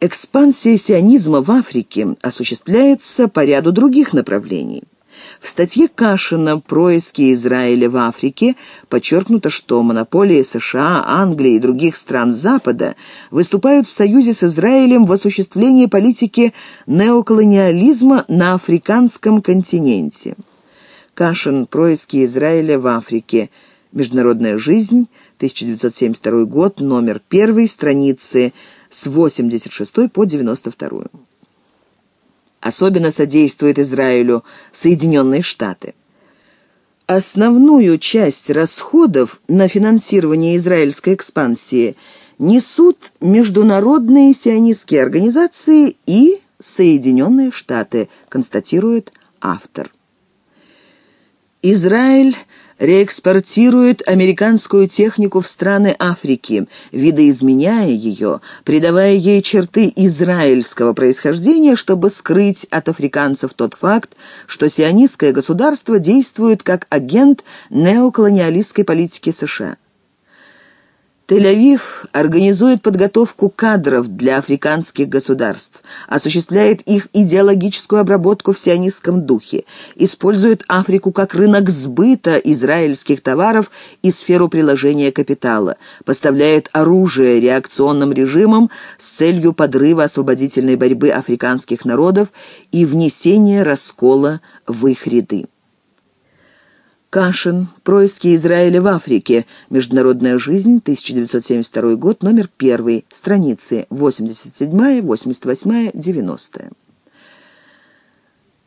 Экспансия сионизма в Африке осуществляется по ряду других направлений. В статье Кашина «Происки Израиля в Африке» подчеркнуто, что монополии США, Англии и других стран Запада выступают в союзе с Израилем в осуществлении политики неоколониализма на африканском континенте. Кашин «Происки Израиля в Африке. Международная жизнь», 1972 год, номер 1, страницы с 86 по 92. Особенно содействует Израилю Соединенные Штаты. Основную часть расходов на финансирование израильской экспансии несут международные сионистские организации и Соединенные Штаты, констатирует автор. Израиль реэкспортирует американскую технику в страны Африки, видоизменяя ее, придавая ей черты израильского происхождения, чтобы скрыть от африканцев тот факт, что сионистское государство действует как агент неоколониалистской политики США. Тель-Авив организует подготовку кадров для африканских государств, осуществляет их идеологическую обработку в сионистском духе, использует Африку как рынок сбыта израильских товаров и сферу приложения капитала, поставляет оружие реакционным режимам с целью подрыва освободительной борьбы африканских народов и внесения раскола в их ряды. Кашин. Происки Израиля в Африке. Международная жизнь. 1972 год. Номер 1. Страницы 87, 88, 90.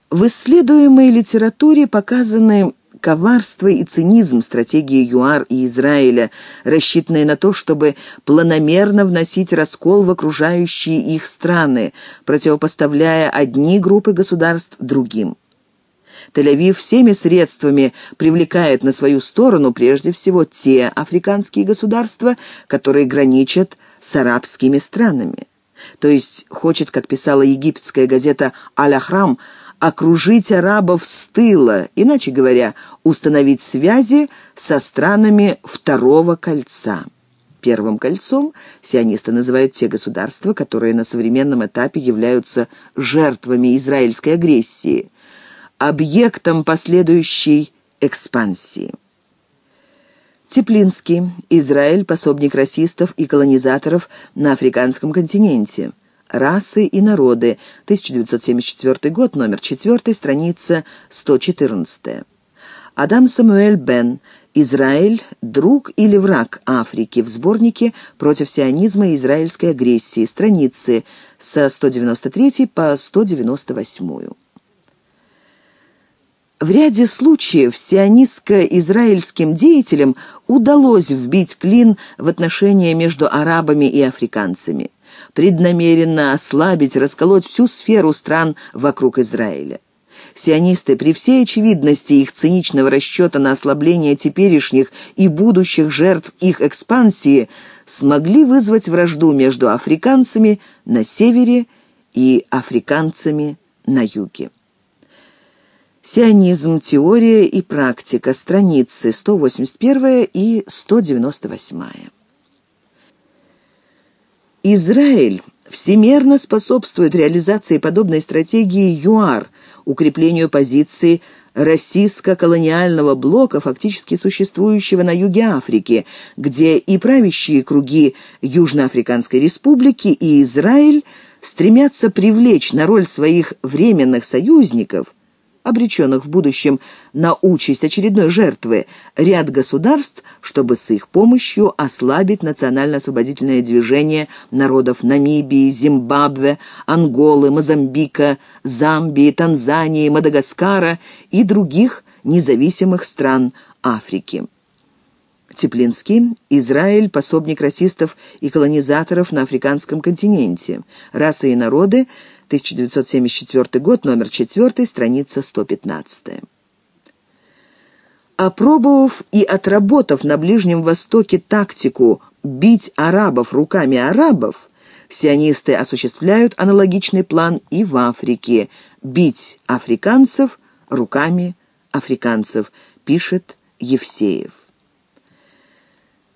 В исследуемой литературе показаны коварство и цинизм стратегии ЮАР и Израиля, рассчитанные на то, чтобы планомерно вносить раскол в окружающие их страны, противопоставляя одни группы государств другим. Тель-Авив всеми средствами привлекает на свою сторону прежде всего те африканские государства, которые граничат с арабскими странами. То есть хочет, как писала египетская газета «Аль-Ахрам», окружить арабов с тыла, иначе говоря, установить связи со странами второго кольца. Первым кольцом сионисты называют те государства, которые на современном этапе являются жертвами израильской агрессии – объектом последующей экспансии. Теплинский. Израиль. Пособник расистов и колонизаторов на африканском континенте. «Расы и народы», 1974 год, номер 4, страница 114. Адам Самуэль Бен. «Израиль. Друг или враг Африки» в сборнике «Против сионизма и израильской агрессии», страницы со 193 по 198. В ряде случаев сионистско-израильским деятелям удалось вбить клин в отношения между арабами и африканцами, преднамеренно ослабить, расколоть всю сферу стран вокруг Израиля. Сионисты при всей очевидности их циничного расчета на ослабление теперешних и будущих жертв их экспансии смогли вызвать вражду между африканцами на севере и африканцами на юге. Сионизм. Теория и практика. Страницы 181 и 198. Израиль всемерно способствует реализации подобной стратегии ЮАР, укреплению позиции российско-колониального блока, фактически существующего на юге Африки, где и правящие круги Южноафриканской республики, и Израиль стремятся привлечь на роль своих временных союзников – обреченных в будущем на участь очередной жертвы, ряд государств, чтобы с их помощью ослабить национально-освободительное движение народов Намибии, Зимбабве, Анголы, Мозамбика, Замбии, Танзании, Мадагаскара и других независимых стран Африки. Теплинский, Израиль, пособник расистов и колонизаторов на африканском континенте. Расы и народы 1974 год, номер 4, страница 115. Опробовав и отработав на Ближнем Востоке тактику «бить арабов руками арабов», сионисты осуществляют аналогичный план и в Африке «бить африканцев руками африканцев», пишет Евсеев.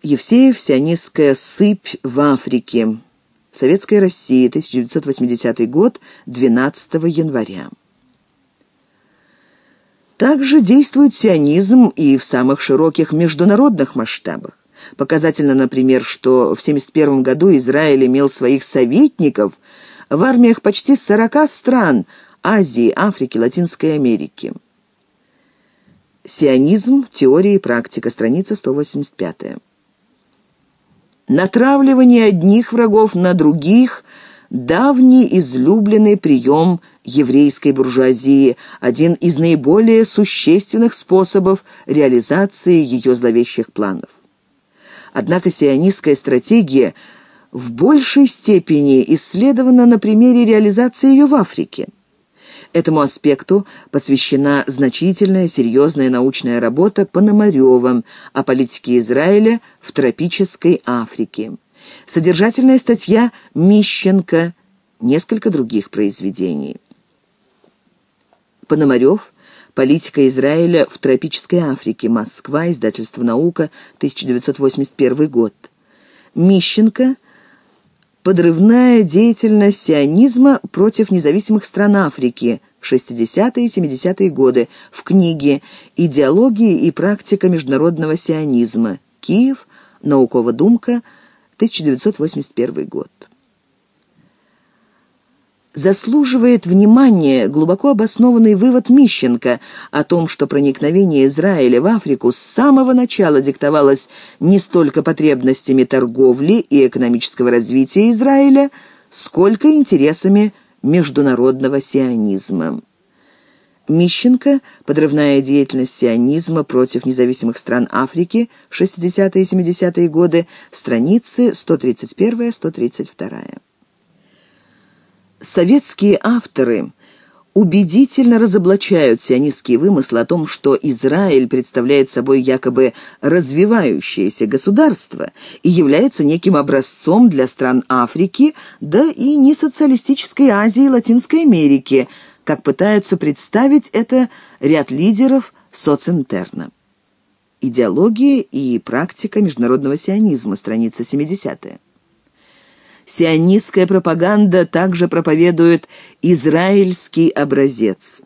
Евсеев «Сионистская сыпь в Африке», Советская Россия, 1980 год, 12 января. Также действует сионизм и в самых широких международных масштабах. Показательно, например, что в 1971 году Израиль имел своих советников в армиях почти 40 стран Азии, Африки, Латинской Америки. Сионизм. Теория и практика. Страница 185. Натравливание одних врагов на других – давний излюбленный прием еврейской буржуазии, один из наиболее существенных способов реализации ее зловещих планов. Однако сионистская стратегия в большей степени исследована на примере реализации ее в Африке. Этому аспекту посвящена значительная серьезная научная работа Пономаревым о политике Израиля в тропической Африке. Содержательная статья Мищенко, несколько других произведений. Пономарев «Политика Израиля в тропической Африке. Москва. Издательство «Наука. 1981 год». Мищенко «Подрывная деятельность сионизма против независимых стран Африки. 60-е и 70-е годы» в книге «Идеология и практика международного сионизма. Киев. Наукова думка. 1981 год» заслуживает внимания глубоко обоснованный вывод Мищенко о том, что проникновение Израиля в Африку с самого начала диктовалось не столько потребностями торговли и экономического развития Израиля, сколько интересами международного сионизма. Мищенко «Подрывная деятельность сионизма против независимых стран Африки, 60-е и 70-е годы», страницы 131-132 советские авторы убедительно разоблачают сионистские вымыслы о том, что Израиль представляет собой якобы развивающееся государство и является неким образцом для стран Африки, да и не социалистической Азии и Латинской Америки, как пытаются представить это ряд лидеров социнтерна. Идеология и практика международного сионизма, страница 70-я. Сионистская пропаганда также проповедует израильский образец.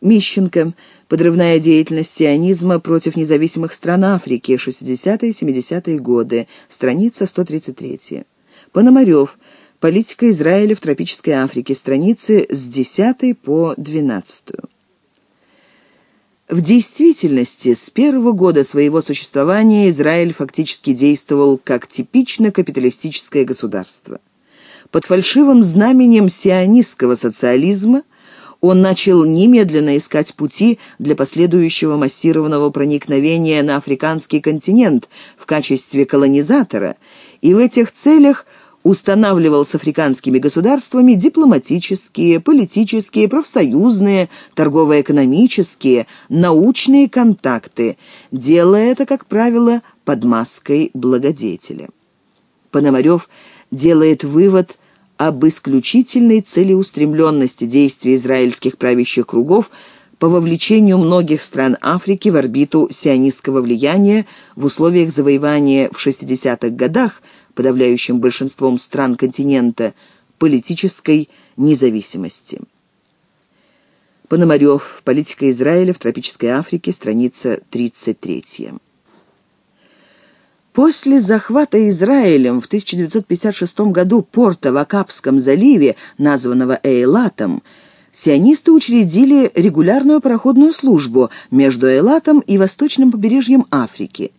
Мищенко. Подрывная деятельность сионизма против независимых стран Африки. 60-70-е годы. Страница 133. Пономарев. Политика Израиля в тропической Африке. Страницы с 10 по 12. В действительности, с первого года своего существования Израиль фактически действовал как типично капиталистическое государство. Под фальшивым знаменем сионистского социализма он начал немедленно искать пути для последующего массированного проникновения на африканский континент в качестве колонизатора, и в этих целях – устанавливал с африканскими государствами дипломатические, политические, профсоюзные, торгово-экономические, научные контакты, делая это, как правило, под маской благодетеля. Пономарев делает вывод об исключительной целеустремленности действий израильских правящих кругов по вовлечению многих стран Африки в орбиту сионистского влияния в условиях завоевания в 60-х годах – подавляющим большинством стран континента, политической независимости. Пономарев. Политика Израиля в тропической Африке. Страница 33. После захвата Израилем в 1956 году порта в Акапском заливе, названного Эйлатом, сионисты учредили регулярную пароходную службу между Эйлатом и восточным побережьем Африки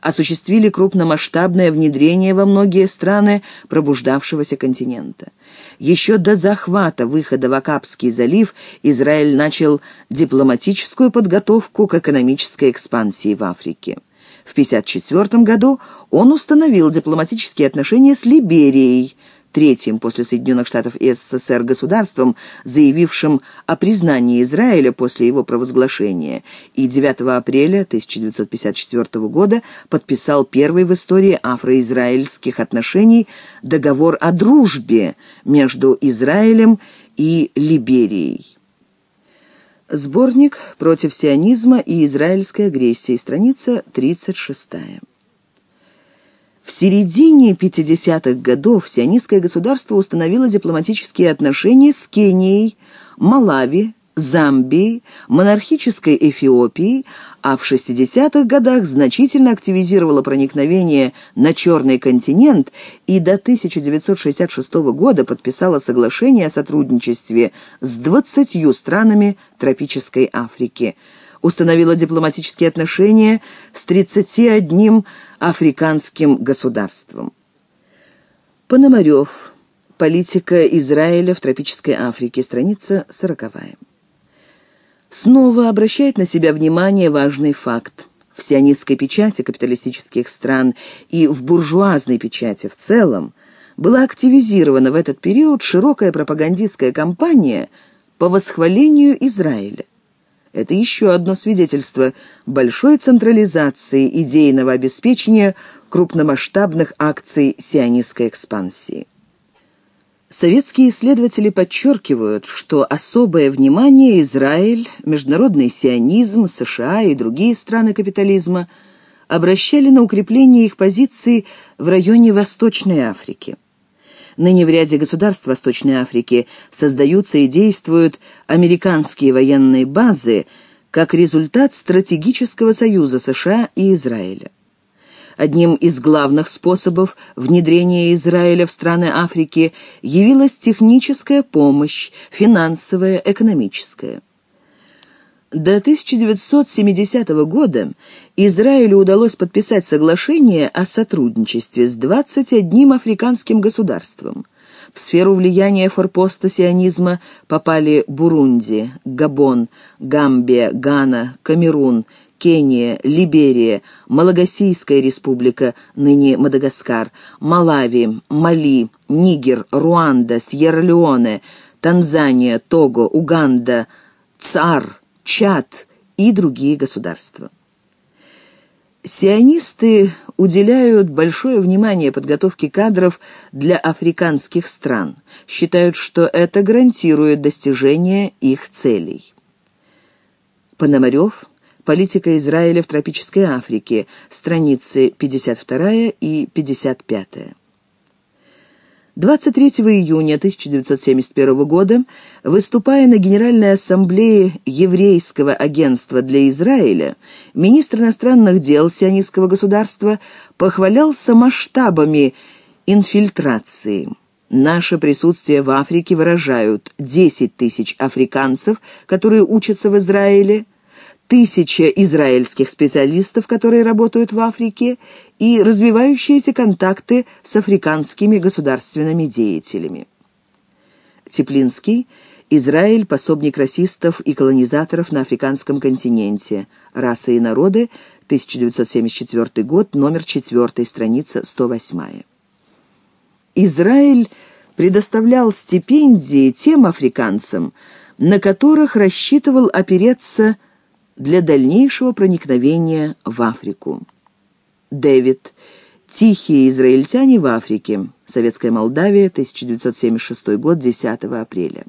осуществили крупномасштабное внедрение во многие страны пробуждавшегося континента. Еще до захвата выхода в Акапский залив Израиль начал дипломатическую подготовку к экономической экспансии в Африке. В 1954 году он установил дипломатические отношения с Либерией – третьим после Соединенных Штатов и СССР государством, заявившим о признании Израиля после его провозглашения, и 9 апреля 1954 года подписал первый в истории афро-израильских отношений договор о дружбе между Израилем и Либерией. Сборник «Против сионизма и израильской агрессии», страница 36. В середине 50-х годов сионистское государство установило дипломатические отношения с Кенией, Малави, Замбией, монархической Эфиопией, а в 60-х годах значительно активизировало проникновение на Черный континент и до 1966 года подписало соглашение о сотрудничестве с 20 странами тропической Африки. Установило дипломатические отношения с 31 африканским государством. Пономарев. Политика Израиля в тропической Африке. Страница сороковая снова обращает на себя внимание важный факт. В сионистской печати капиталистических стран и в буржуазной печати в целом была активизирована в этот период широкая пропагандистская кампания по восхвалению Израиля. Это еще одно свидетельство большой централизации идейного обеспечения крупномасштабных акций сионистской экспансии. Советские исследователи подчеркивают, что особое внимание Израиль, международный сионизм, США и другие страны капитализма обращали на укрепление их позиций в районе Восточной Африки. Ныне в ряде государств Восточной Африки создаются и действуют американские военные базы как результат стратегического союза США и Израиля. Одним из главных способов внедрения Израиля в страны Африки явилась техническая помощь, финансовая, экономическая. До 1970 года Израилю удалось подписать соглашение о сотрудничестве с 21 африканским государством. В сферу влияния форпоста сионизма попали Бурунди, Габон, Гамбия, Гана, Камерун, Кения, Либерия, Малагасийская республика, ныне Мадагаскар, Малави, Мали, Нигер, Руанда, Сьерра-Леоне, Танзания, Того, Уганда, ЦАР, Чад и другие государства. Сионисты уделяют большое внимание подготовке кадров для африканских стран, считают, что это гарантирует достижение их целей. Пономарев Политика Израиля в тропической Африке. Страницы 52 и 55. 23 июня 1971 года, выступая на Генеральной Ассамблее Еврейского агентства для Израиля, министр иностранных дел сионистского государства похвалялся масштабами инфильтрации. Наше присутствие в Африке выражают 10 тысяч африканцев, которые учатся в Израиле, тысяча израильских специалистов, которые работают в Африке, и развивающиеся контакты с африканскими государственными деятелями. Теплинский Израиль – пособник расистов и колонизаторов на африканском континенте. Расы и народы, 1974 год, номер 4, страница 108. Израиль предоставлял стипендии тем африканцам, на которых рассчитывал опереться для дальнейшего проникновения в Африку. Дэвид. Тихие израильтяне в Африке. Советская Молдавия, 1976 год, 10 апреля.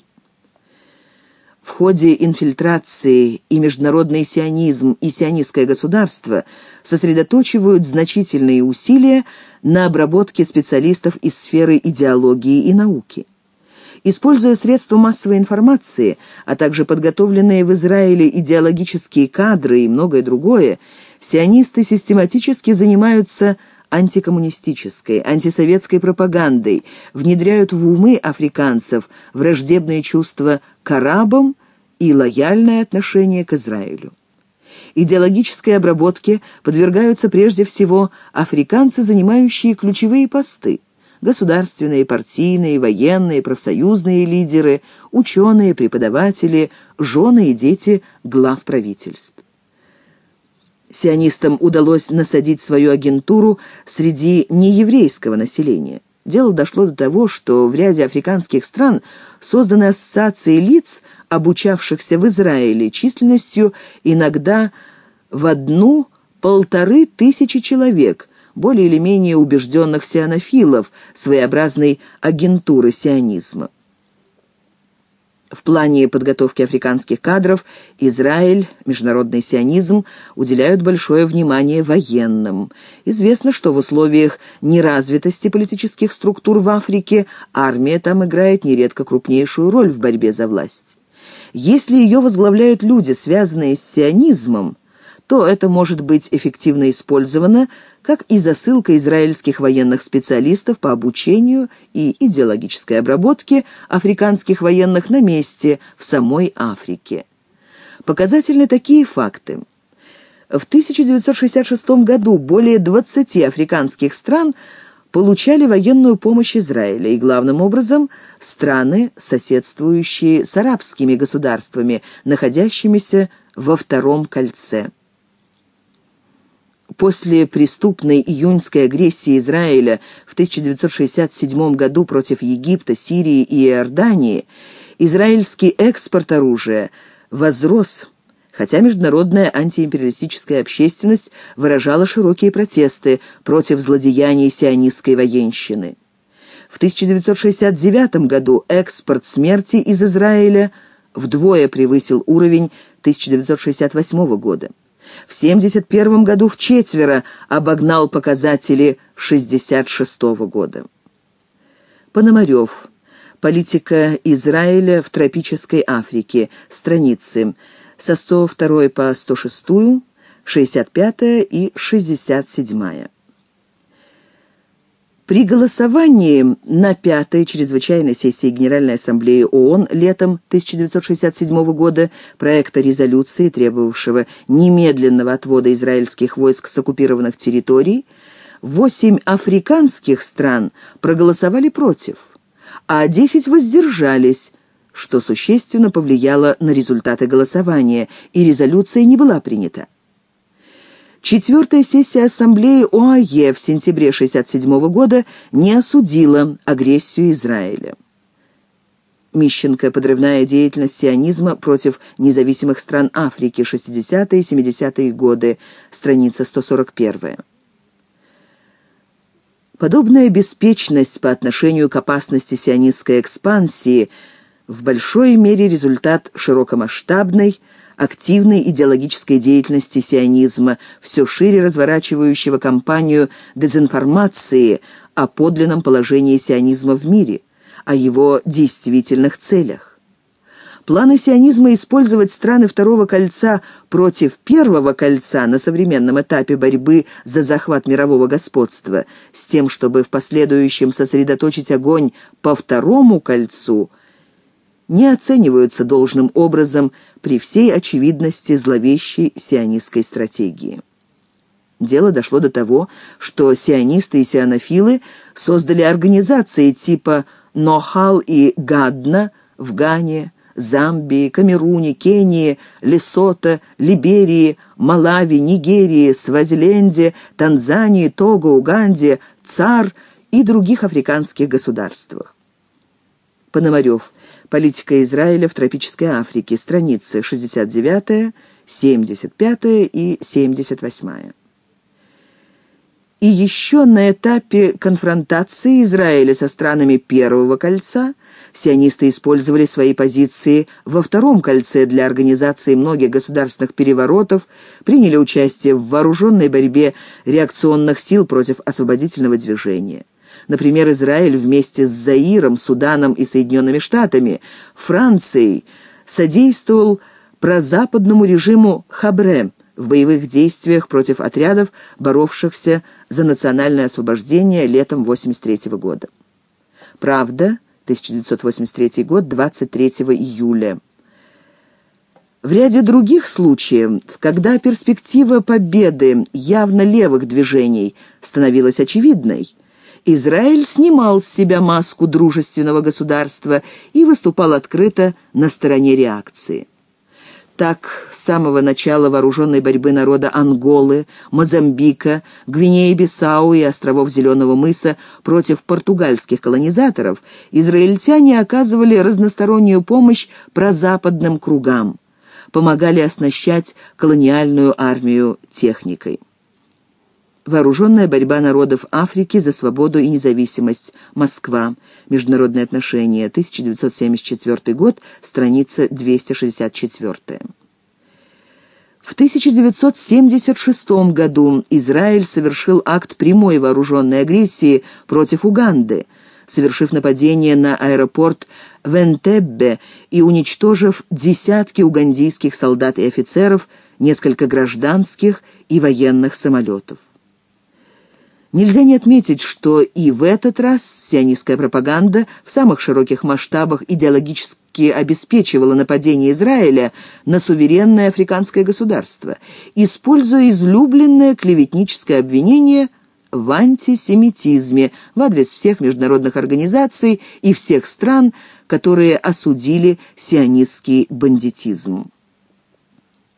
В ходе инфильтрации и международный сионизм, и сионистское государство сосредоточивают значительные усилия на обработке специалистов из сферы идеологии и науки. Используя средства массовой информации, а также подготовленные в Израиле идеологические кадры и многое другое, сионисты систематически занимаются антикоммунистической, антисоветской пропагандой, внедряют в умы африканцев враждебные чувства к арабам и лояльное отношение к Израилю. Идеологической обработке подвергаются прежде всего африканцы, занимающие ключевые посты – государственные, партийные, военные, профсоюзные лидеры, ученые, преподаватели, жены и дети глав правительств. Сионистам удалось насадить свою агентуру среди нееврейского населения. Дело дошло до того, что в ряде африканских стран созданы ассоциации лиц, обучавшихся в Израиле, численностью иногда в одну-полторы тысячи человек, более или менее убежденных сионофилов, своеобразной агентуры сионизма. В плане подготовки африканских кадров Израиль, международный сионизм уделяют большое внимание военным. Известно, что в условиях неразвитости политических структур в Африке армия там играет нередко крупнейшую роль в борьбе за власть. Если ее возглавляют люди, связанные с сионизмом, то это может быть эффективно использовано как и засылка израильских военных специалистов по обучению и идеологической обработке африканских военных на месте в самой Африке. Показательны такие факты. В 1966 году более 20 африканских стран получали военную помощь Израиля, и главным образом страны, соседствующие с арабскими государствами, находящимися во втором кольце. После преступной июньской агрессии Израиля в 1967 году против Египта, Сирии и Иордании израильский экспорт оружия возрос, хотя международная антиимпериалистическая общественность выражала широкие протесты против злодеяний сионистской военщины. В 1969 году экспорт смерти из Израиля вдвое превысил уровень 1968 года. В 1971 году в четверо обогнал показатели 1966 года. Пономарев. Политика Израиля в тропической Африке. Страницы со 102 по 106, 65 и 67. При голосовании на пятой чрезвычайной сессии Генеральной Ассамблеи ООН летом 1967 года проекта резолюции, требовавшего немедленного отвода израильских войск с оккупированных территорий, восемь африканских стран проголосовали против, а десять воздержались, что существенно повлияло на результаты голосования, и резолюция не была принята. Четвертая сессия Ассамблеи ОАЕ в сентябре 1967 года не осудила агрессию Израиля. Мищенко. Подрывная деятельность сионизма против независимых стран Африки. 60-е и 70-е годы. Страница 141. Подобная беспечность по отношению к опасности сионистской экспансии в большой мере результат широкомасштабной, активной идеологической деятельности сионизма, все шире разворачивающего кампанию дезинформации о подлинном положении сионизма в мире, о его действительных целях. Планы сионизма использовать страны Второго кольца против Первого кольца на современном этапе борьбы за захват мирового господства, с тем, чтобы в последующем сосредоточить огонь по Второму кольцу – не оцениваются должным образом при всей очевидности зловещей сионистской стратегии. Дело дошло до того, что сионисты и сионофилы создали организации типа «Нохал» и «Гадна» в Гане, Замбии, Камеруне, Кении, Лесото, Либерии, Малави, Нигерии, Свазиленде, Танзании, Того, Уганде, ЦАР и других африканских государствах. Пономарев. Политика Израиля в тропической Африке. Страницы 69, 75 и 78. И еще на этапе конфронтации Израиля со странами Первого кольца сионисты использовали свои позиции во Втором кольце для организации многих государственных переворотов, приняли участие в вооруженной борьбе реакционных сил против освободительного движения. Например, Израиль вместе с Заиром, Суданом и Соединенными Штатами, Францией содействовал прозападному режиму Хабре в боевых действиях против отрядов, боровшихся за национальное освобождение летом 1983 года. «Правда», 1983 год, 23 июля. В ряде других случаев, когда перспектива победы явно левых движений становилась очевидной, Израиль снимал с себя маску дружественного государства и выступал открыто на стороне реакции. Так, с самого начала вооруженной борьбы народа Анголы, Мозамбика, Гвинеи-Бисау и островов Зеленого мыса против португальских колонизаторов израильтяне оказывали разностороннюю помощь прозападным кругам, помогали оснащать колониальную армию техникой. Вооруженная борьба народов Африки за свободу и независимость. Москва. Международные отношения. 1974 год. Страница 264. В 1976 году Израиль совершил акт прямой вооруженной агрессии против Уганды, совершив нападение на аэропорт в Энтеббе и уничтожив десятки угандийских солдат и офицеров, несколько гражданских и военных самолетов. Нельзя не отметить, что и в этот раз сионистская пропаганда в самых широких масштабах идеологически обеспечивала нападение Израиля на суверенное африканское государство, используя излюбленное клеветническое обвинение в антисемитизме в адрес всех международных организаций и всех стран, которые осудили сионистский бандитизм.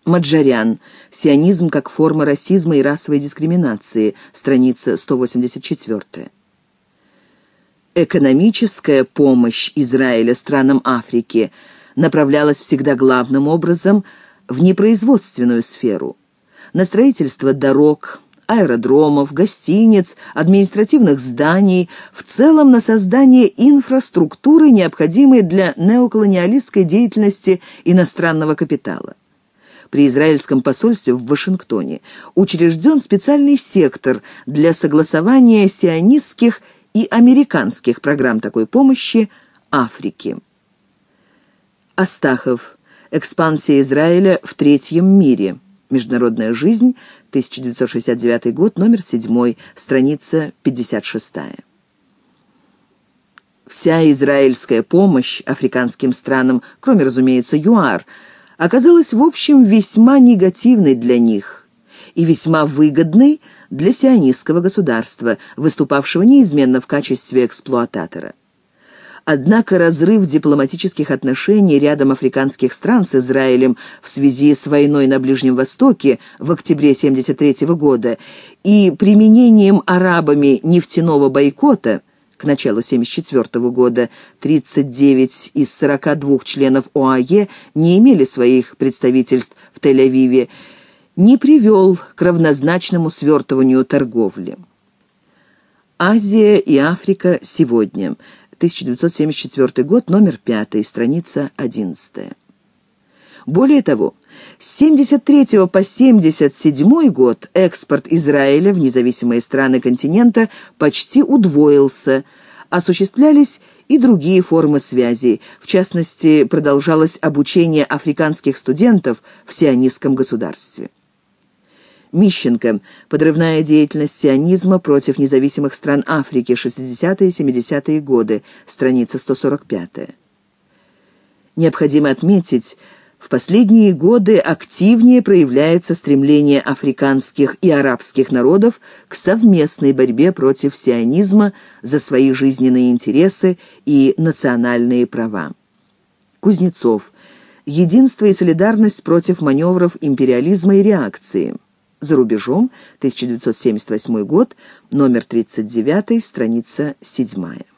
Маджарян. Сионизм как форма расизма и расовой дискриминации. Страница 184. Экономическая помощь Израиля странам Африки направлялась всегда главным образом в непроизводственную сферу. На строительство дорог, аэродромов, гостиниц, административных зданий, в целом на создание инфраструктуры, необходимой для неоколониалистской деятельности иностранного капитала при израильском посольстве в Вашингтоне учрежден специальный сектор для согласования сионистских и американских программ такой помощи Африке. Астахов. Экспансия Израиля в третьем мире. Международная жизнь. 1969 год, номер 7, страница 56. Вся израильская помощь африканским странам, кроме, разумеется, ЮАР – оказалась в общем весьма негативной для них и весьма выгодной для сионистского государства, выступавшего неизменно в качестве эксплуататора. Однако разрыв дипломатических отношений рядом африканских стран с Израилем в связи с войной на Ближнем Востоке в октябре 1973 года и применением арабами нефтяного бойкота – к началу 1974 года 39 из 42 членов ОАЕ не имели своих представительств в Тель-Авиве, не привел к равнозначному свертыванию торговли. Азия и Африка сегодня. 1974 год, номер 5, страница 11. Более того, с 73 по 77 год экспорт Израиля в независимые страны континента почти удвоился, осуществлялись и другие формы связи. В частности, продолжалось обучение африканских студентов в сионистском государстве. Мищенко. Подрывная деятельность сионизма против независимых стран Африки. 60-е и 70-е годы. Страница 145. Необходимо отметить, в последние годы активнее проявляется стремление африканских и арабских народов к совместной борьбе против сионизма за свои жизненные интересы и национальные права. Кузнецов. Единство и солидарность против маневров империализма и реакции. За рубежом, 1978 год, номер 39, страница 7.